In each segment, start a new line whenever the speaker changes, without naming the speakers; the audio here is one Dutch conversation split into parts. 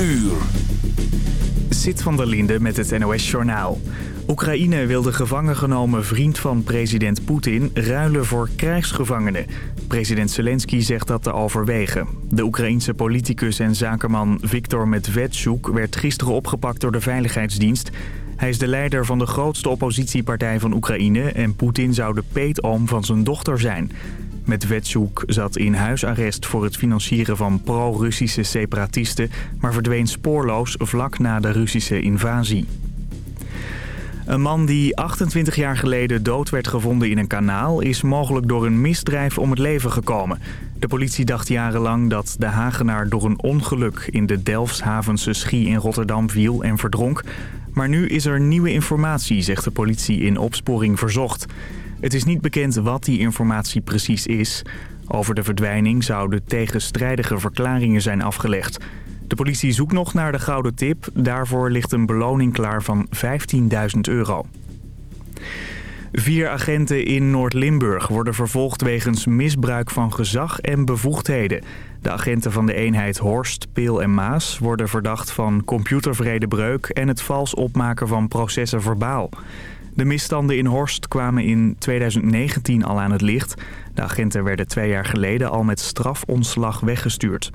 uur.
Zit van der Linde met het NOS-journaal. Oekraïne wil de gevangen genomen vriend van president Poetin ruilen voor krijgsgevangenen. President Zelensky zegt dat te overwegen. De Oekraïense politicus en zakenman Viktor Medvedchuk werd gisteren opgepakt door de Veiligheidsdienst. Hij is de leider van de grootste oppositiepartij van Oekraïne en Poetin zou de peetoom van zijn dochter zijn. Medvedchuk zat in huisarrest voor het financieren van pro-Russische separatisten... maar verdween spoorloos vlak na de Russische invasie. Een man die 28 jaar geleden dood werd gevonden in een kanaal... is mogelijk door een misdrijf om het leven gekomen. De politie dacht jarenlang dat de Hagenaar door een ongeluk... in de Delfshavense Schie in Rotterdam viel en verdronk. Maar nu is er nieuwe informatie, zegt de politie in opsporing verzocht. Het is niet bekend wat die informatie precies is. Over de verdwijning zouden tegenstrijdige verklaringen zijn afgelegd. De politie zoekt nog naar de gouden tip. Daarvoor ligt een beloning klaar van 15.000 euro. Vier agenten in Noord-Limburg worden vervolgd wegens misbruik van gezag en bevoegdheden. De agenten van de eenheid Horst, Peel en Maas worden verdacht van computervredebreuk en het vals opmaken van processen verbaal. De misstanden in Horst kwamen in 2019 al aan het licht. De agenten werden twee jaar geleden al met strafontslag weggestuurd.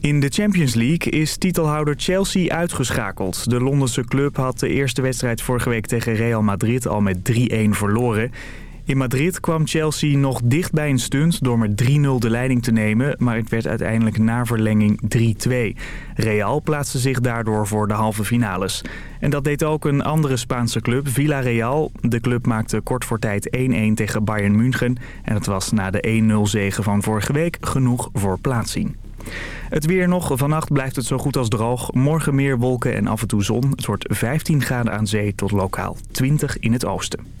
In de Champions League is titelhouder Chelsea uitgeschakeld. De Londense club had de eerste wedstrijd vorige week tegen Real Madrid al met 3-1 verloren. In Madrid kwam Chelsea nog dicht bij een stunt door met 3-0 de leiding te nemen... maar het werd uiteindelijk na verlenging 3-2. Real plaatste zich daardoor voor de halve finales. En dat deed ook een andere Spaanse club, Villarreal. De club maakte kort voor tijd 1-1 tegen Bayern München... en het was na de 1-0 zegen van vorige week genoeg voor plaatsing. Het weer nog. Vannacht blijft het zo goed als droog. Morgen meer wolken en af en toe zon. Het wordt 15 graden aan zee tot lokaal 20 in het oosten.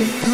to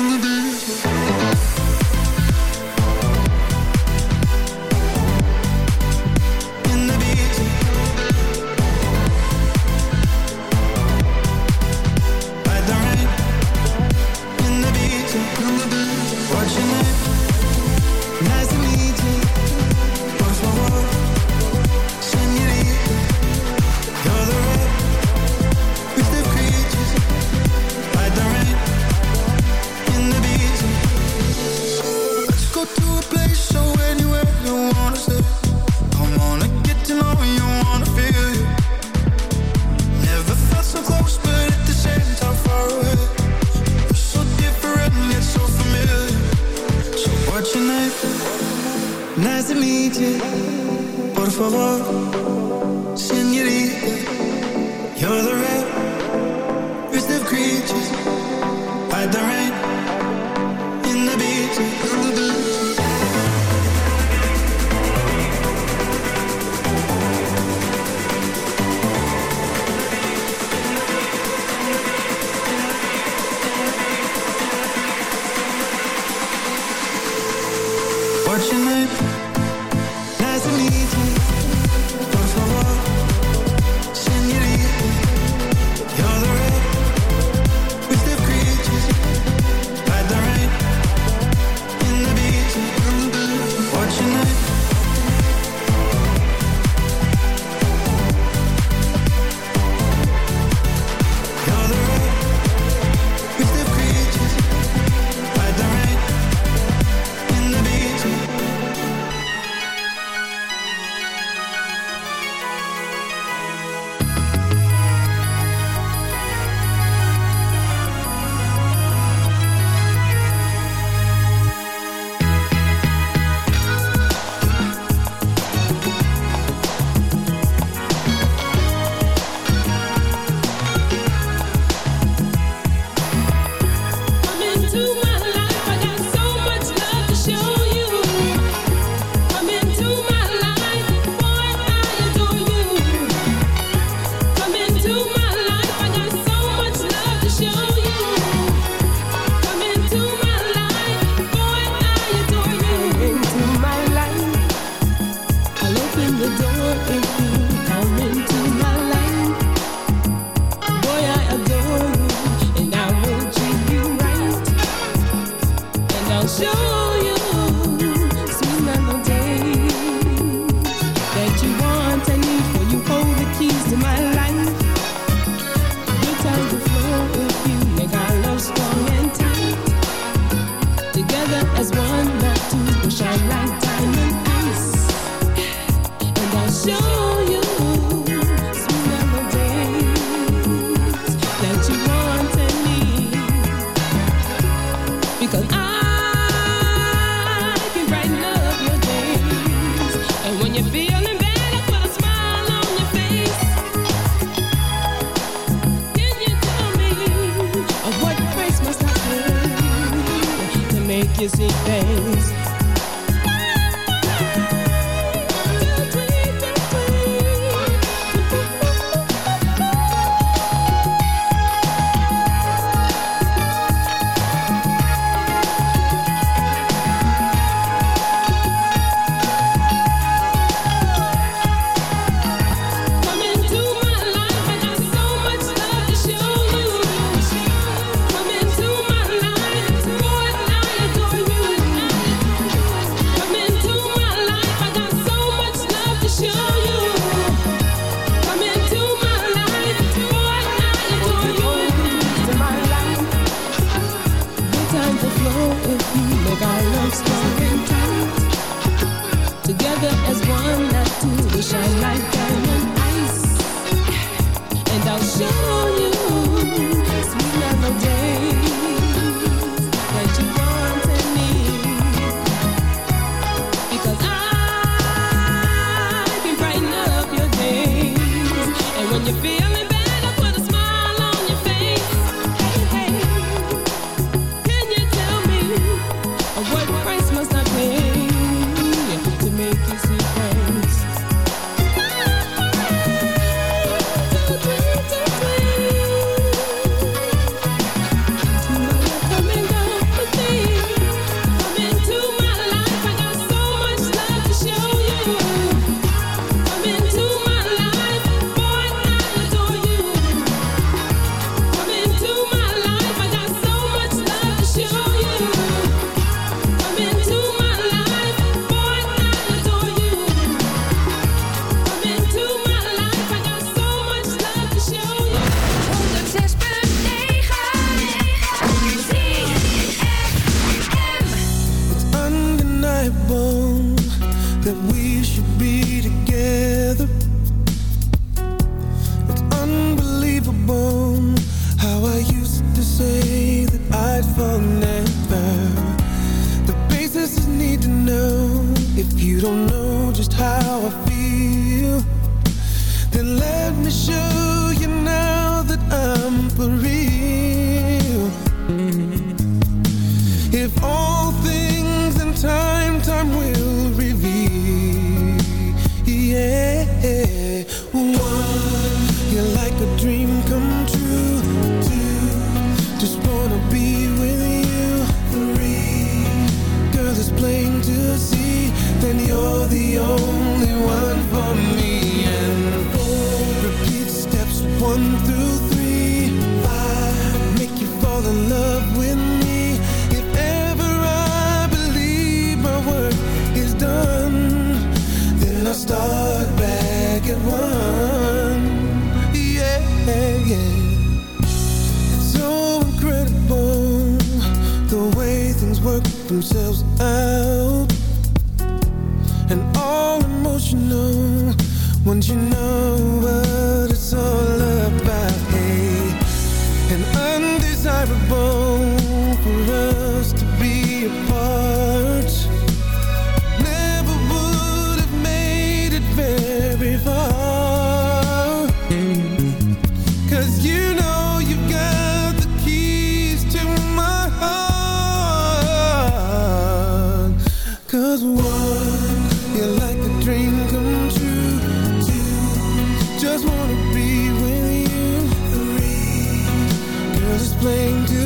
if you themselves explain to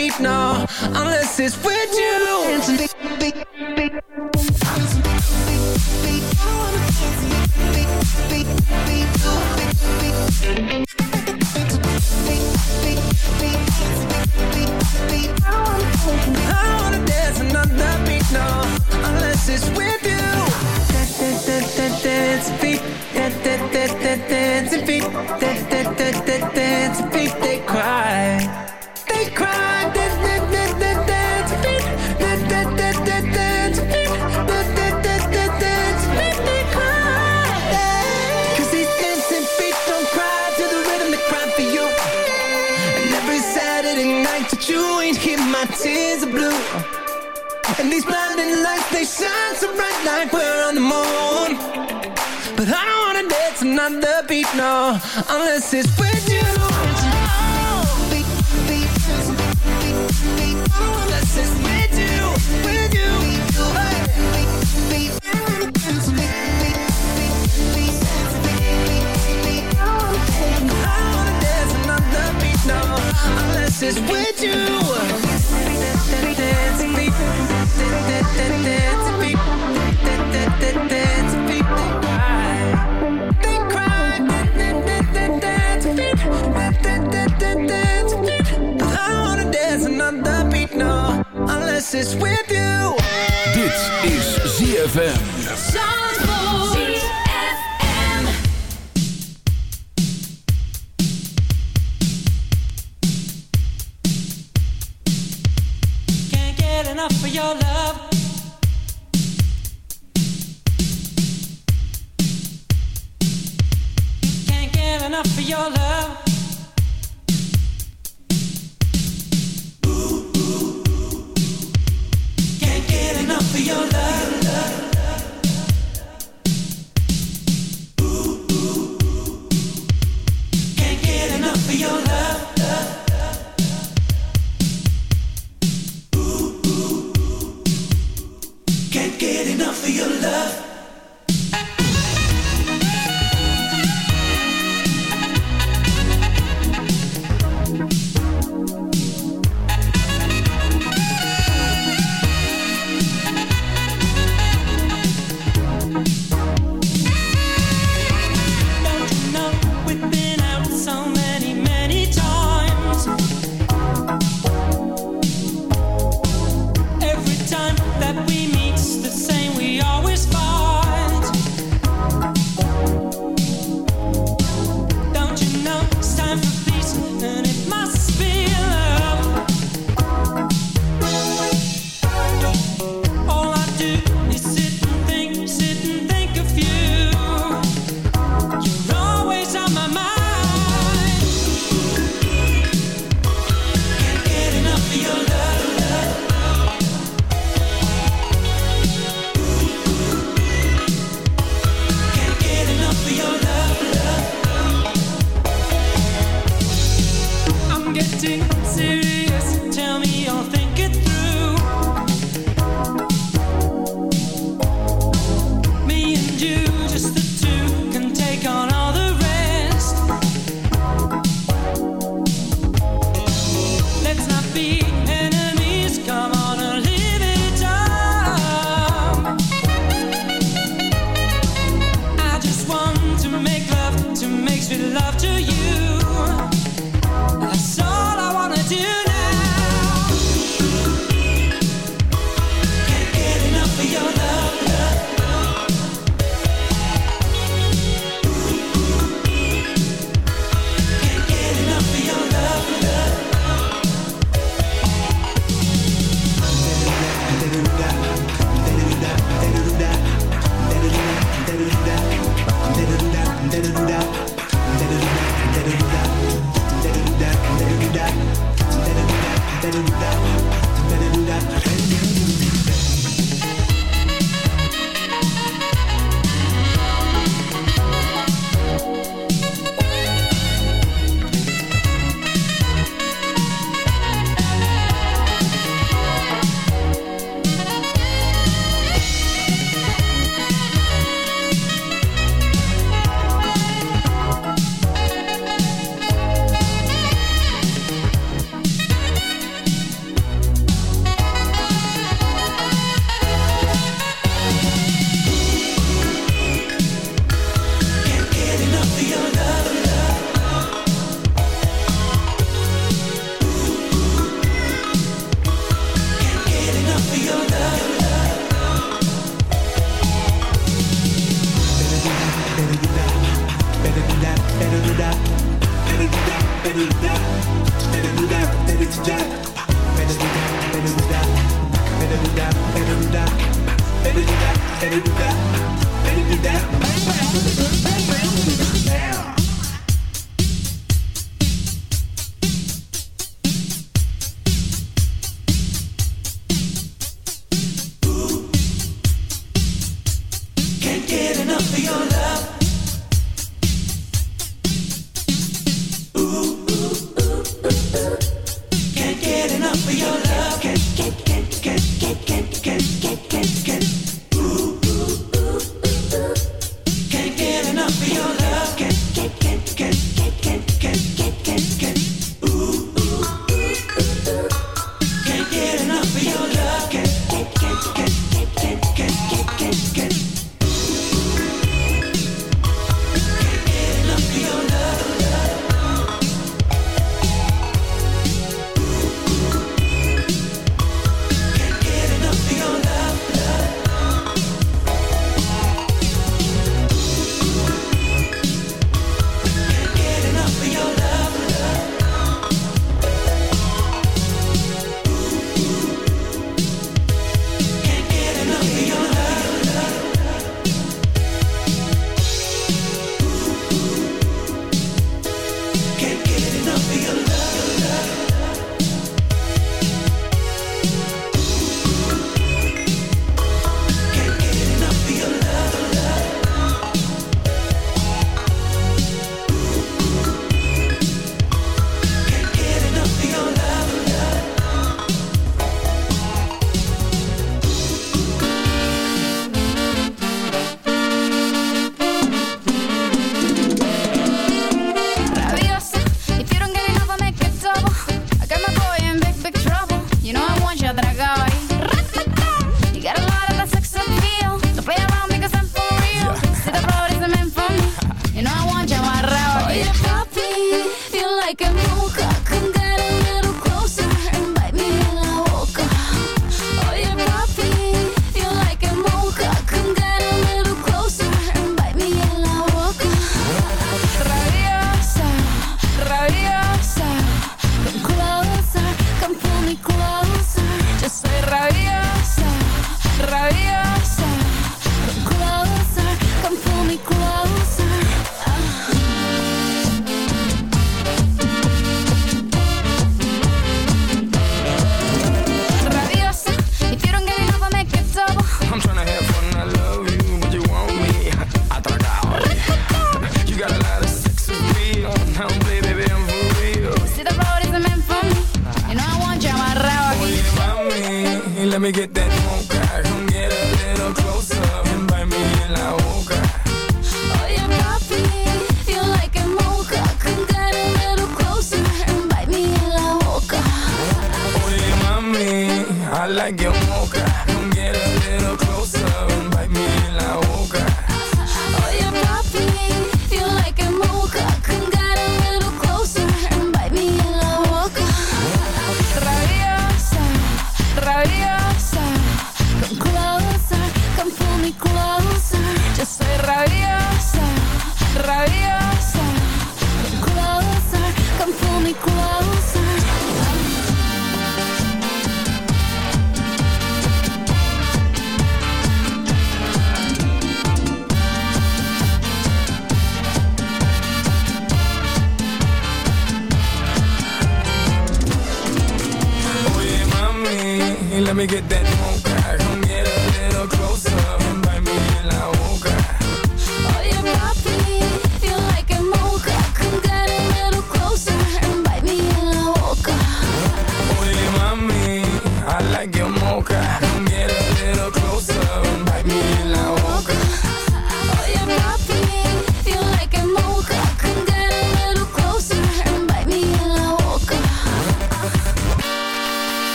speak unless it's with you. I wanna dance another beat unless it's with like we're on the moon. But I don't wanna dance another beat, no. Unless it's with you. Unless it's with you, with you. Unless it's with you Dance, dance, dance, dance, dance.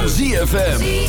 van ZFM.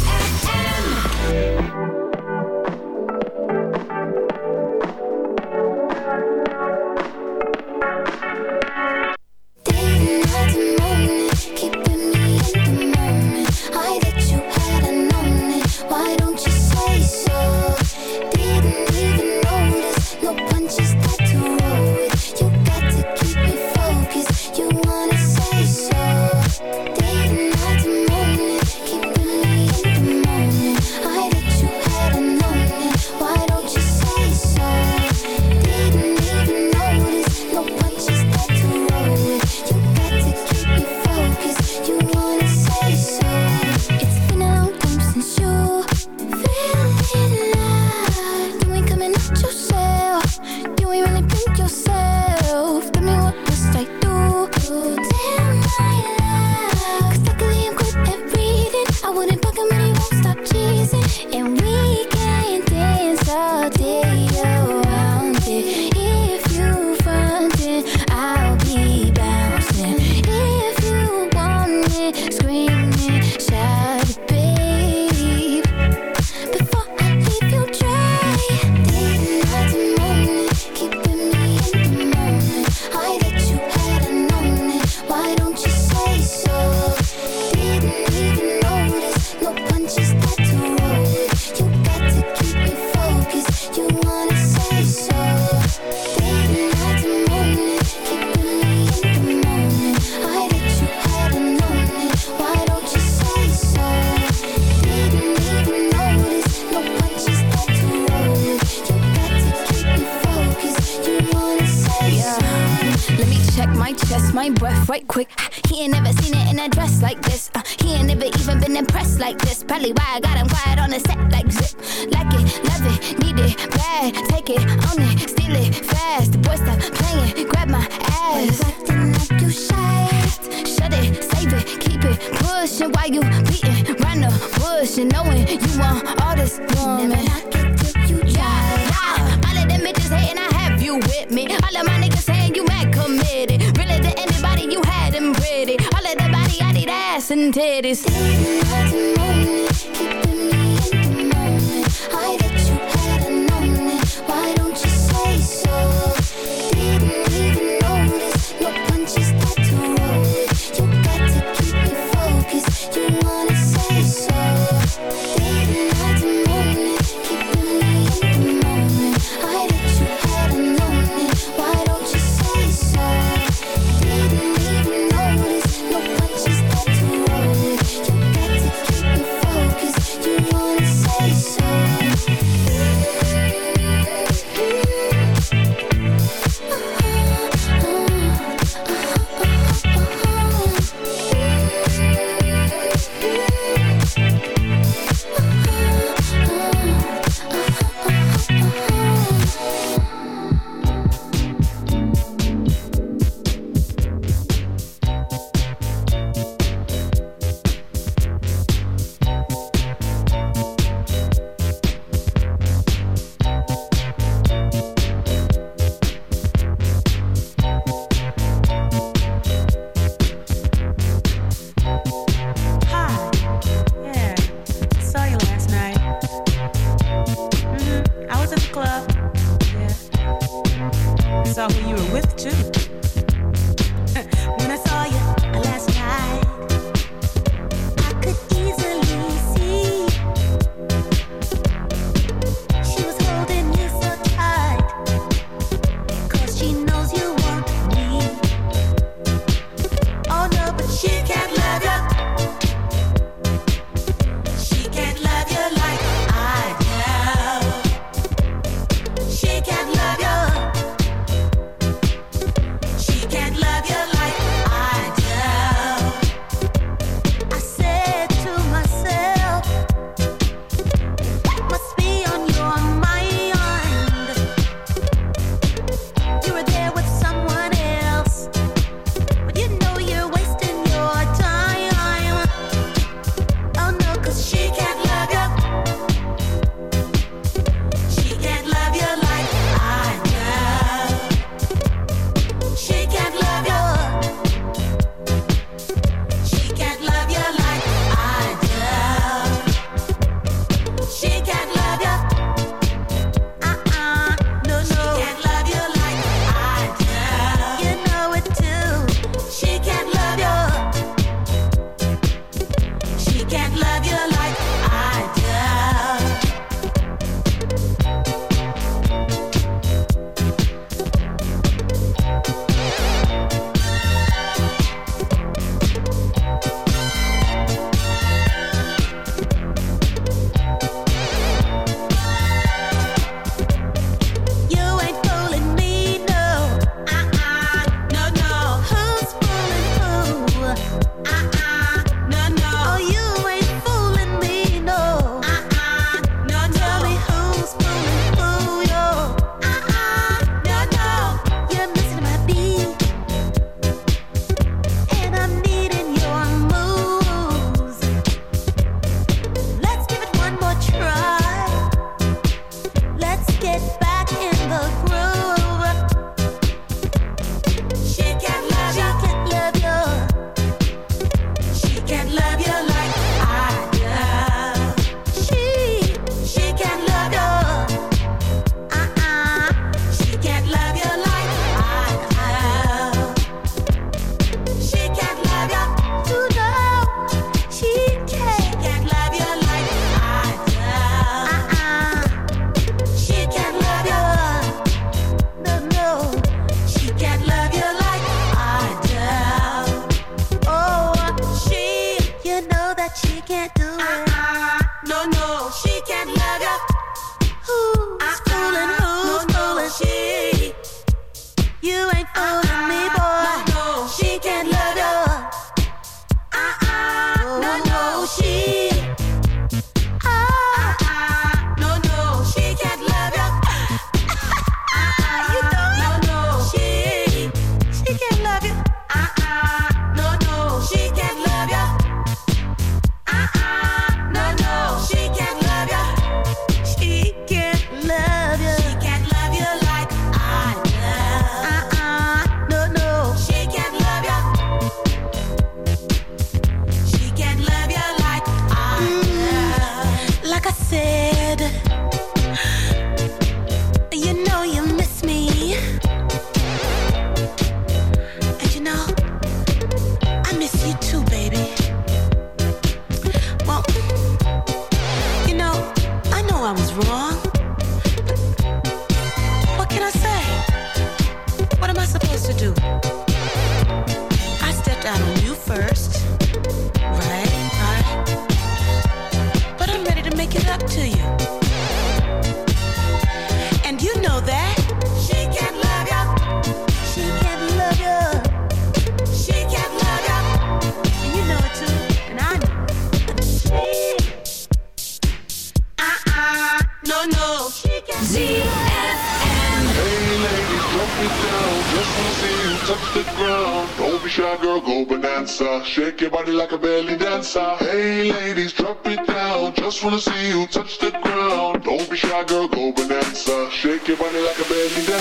pushing while you beating round the bush and knowing you want all this woman.
You
dry. All of them bitches hating, I have you with me. All of my niggas saying you mad committed. Really to anybody, you had them pretty. All of that body, I need ass and titties.
Stay the
Shake your body like a belly dancer.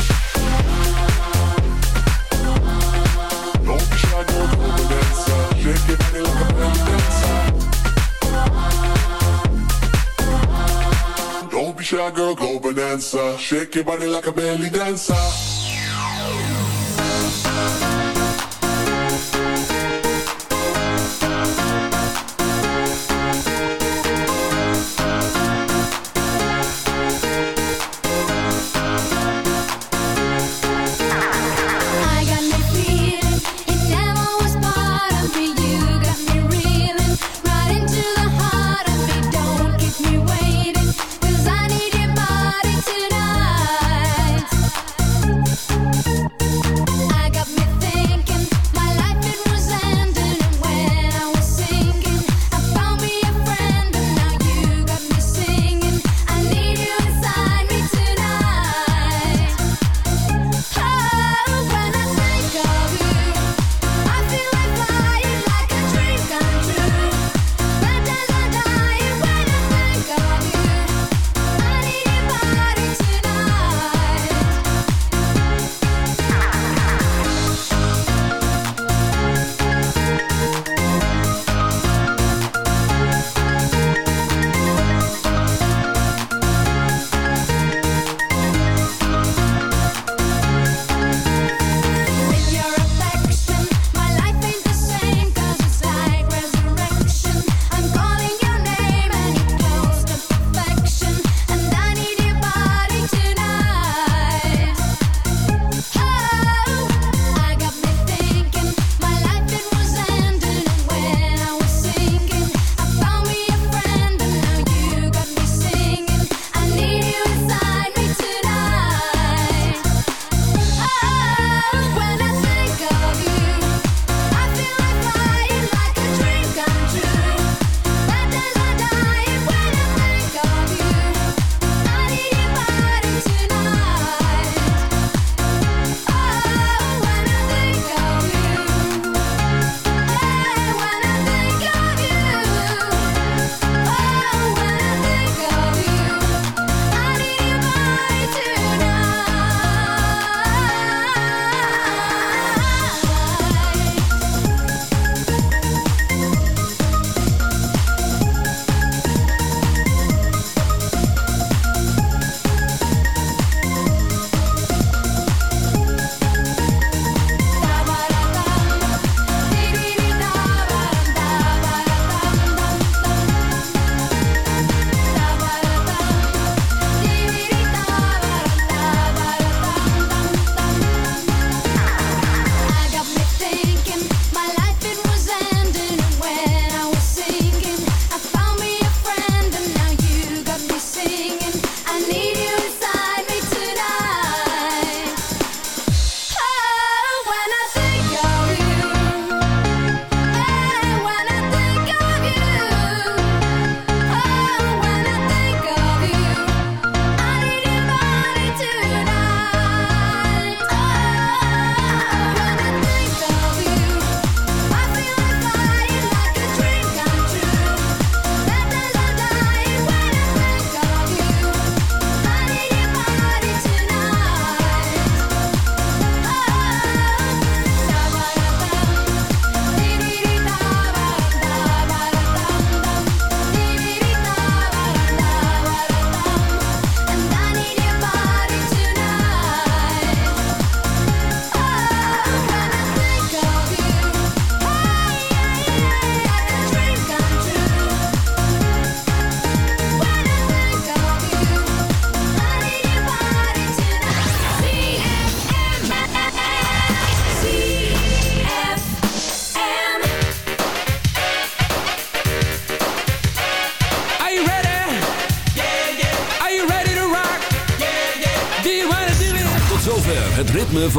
Shy girl, go bonanza. Shake your body like a belly dancer.